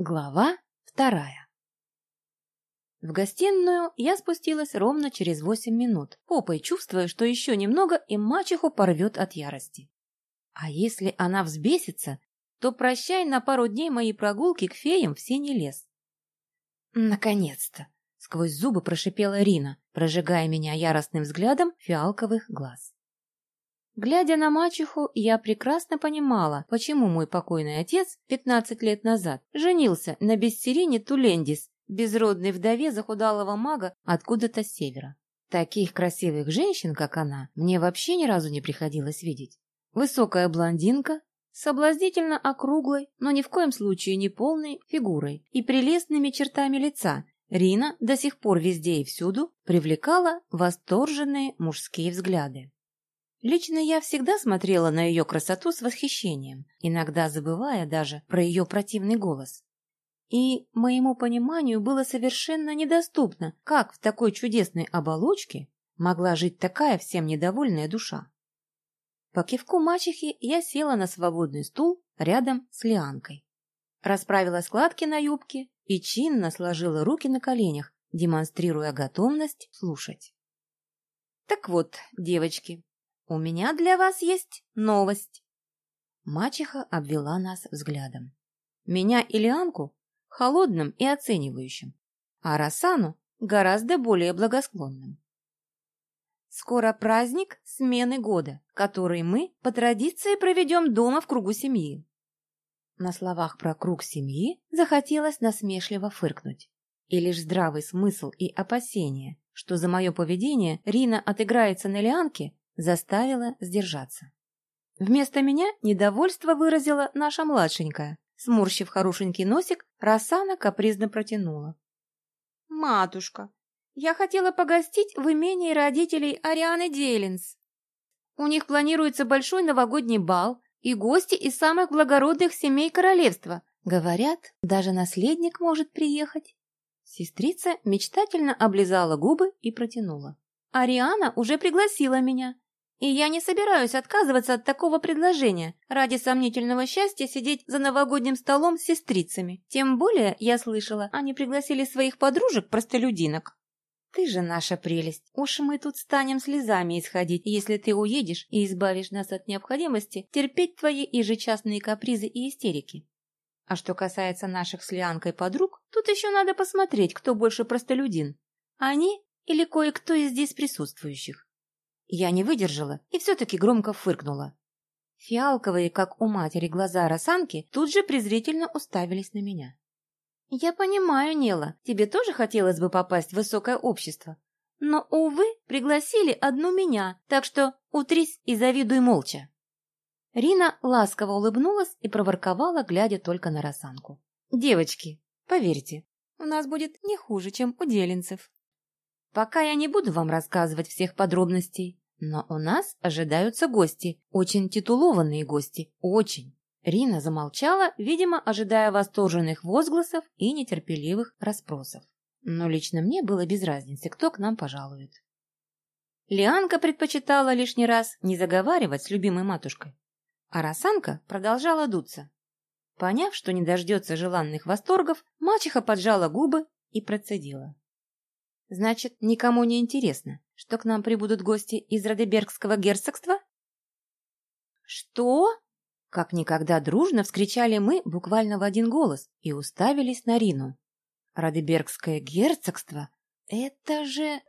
Глава вторая В гостиную я спустилась ровно через восемь минут, попой чувствуя, что еще немного и мачеху порвет от ярости. А если она взбесится, то прощай на пару дней мои прогулки к феям в синий лес. Наконец-то! Сквозь зубы прошипела Рина, прожигая меня яростным взглядом фиалковых глаз. Глядя на мачеху, я прекрасно понимала, почему мой покойный отец 15 лет назад женился на Бессерине Тулендис, безродной вдове захудалого мага откуда-то с севера. Таких красивых женщин, как она, мне вообще ни разу не приходилось видеть. Высокая блондинка, соблазнительно округлой, но ни в коем случае не полной фигурой и прелестными чертами лица, Рина до сих пор везде и всюду привлекала восторженные мужские взгляды. Лично я всегда смотрела на ее красоту с восхищением, иногда забывая даже про ее противный голос. И моему пониманию было совершенно недоступно, как в такой чудесной оболочке могла жить такая всем недовольная душа. По кивку мачехи я села на свободный стул рядом с Лианкой. Расправила складки на юбке и чинно сложила руки на коленях, демонстрируя готовность слушать. Так вот, девочки, «У меня для вас есть новость». Мачеха обвела нас взглядом. Меня и Лианку — холодным и оценивающим, а Рассану — гораздо более благосклонным. Скоро праздник смены года, который мы по традиции проведем дома в кругу семьи. На словах про круг семьи захотелось насмешливо фыркнуть. И лишь здравый смысл и опасение, что за мое поведение Рина отыграется на Лианке, заставила сдержаться. Вместо меня недовольство выразила наша младшенькая. Сморщив хорошенький носик, Рассана капризно протянула. «Матушка, я хотела погостить в имении родителей Арианы Дейлинс. У них планируется большой новогодний бал и гости из самых благородных семей королевства. Говорят, даже наследник может приехать». Сестрица мечтательно облизала губы и протянула. «Ариана уже пригласила меня. И я не собираюсь отказываться от такого предложения ради сомнительного счастья сидеть за новогодним столом с сестрицами. Тем более, я слышала, они пригласили своих подружек-простолюдинок. Ты же наша прелесть. Уж мы тут станем слезами исходить, если ты уедешь и избавишь нас от необходимости терпеть твои ежечасные капризы и истерики. А что касается наших с Лианкой подруг, тут еще надо посмотреть, кто больше простолюдин. Они или кое-кто из здесь присутствующих. Я не выдержала и все-таки громко фыркнула. Фиалковые, как у матери, глаза Росанки тут же презрительно уставились на меня. «Я понимаю, Нела, тебе тоже хотелось бы попасть в высокое общество. Но, увы, пригласили одну меня, так что утрись и завидуй молча». Рина ласково улыбнулась и проворковала, глядя только на Росанку. «Девочки, поверьте, у нас будет не хуже, чем у деленцев». Пока я не буду вам рассказывать всех подробностей, но у нас ожидаются гости, очень титулованные гости, очень. Рина замолчала, видимо, ожидая восторженных возгласов и нетерпеливых расспросов. Но лично мне было без разницы, кто к нам пожалует. Лианка предпочитала лишний раз не заговаривать с любимой матушкой, а Росанка продолжала дуться. Поняв, что не дождется желанных восторгов, мачеха поджала губы и процедила. Значит, никому не интересно, что к нам прибудут гости из Радебергского герцогства? Что? Как никогда дружно вскричали мы буквально в один голос и уставились на Рину. Радебергское герцогство? Это же...